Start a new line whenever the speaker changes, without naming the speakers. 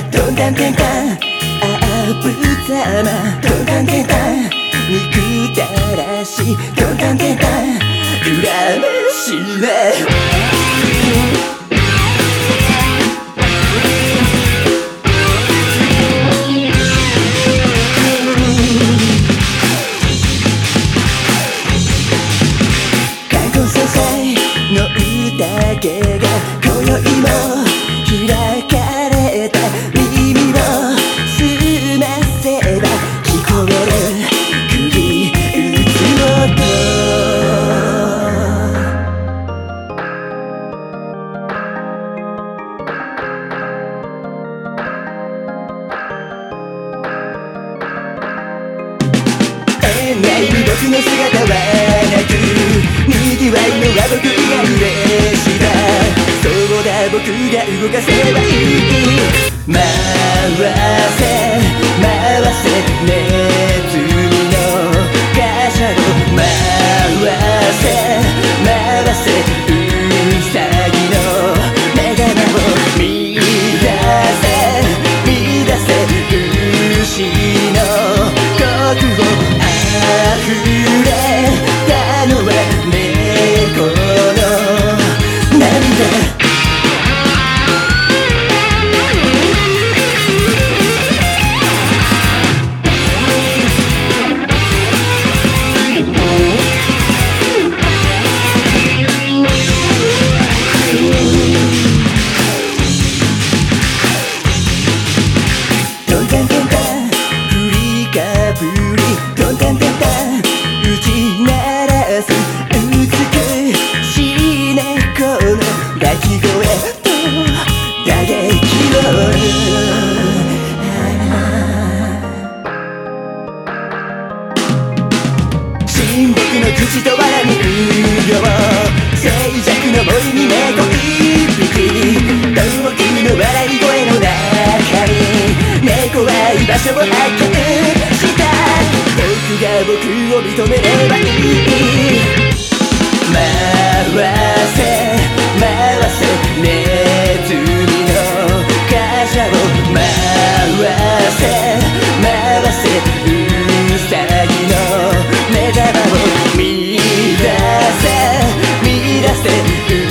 タンテンタンああぶざまトンタンテンタン憎たらしトンタンテンタン恨めしねの宴が縁がい僕の姿はなくにぎわいのは僕が嬉しだそうだ僕が動かせばいい回せ回せネズミの貨車を回せ回せウサギの目玉を見出せ見出せ牛睦の口と藁にうよ静寂の森に猫一匹遠くの笑い声の中に猫は居場所を発見した僕が僕を認めればいい回せ見出せ牛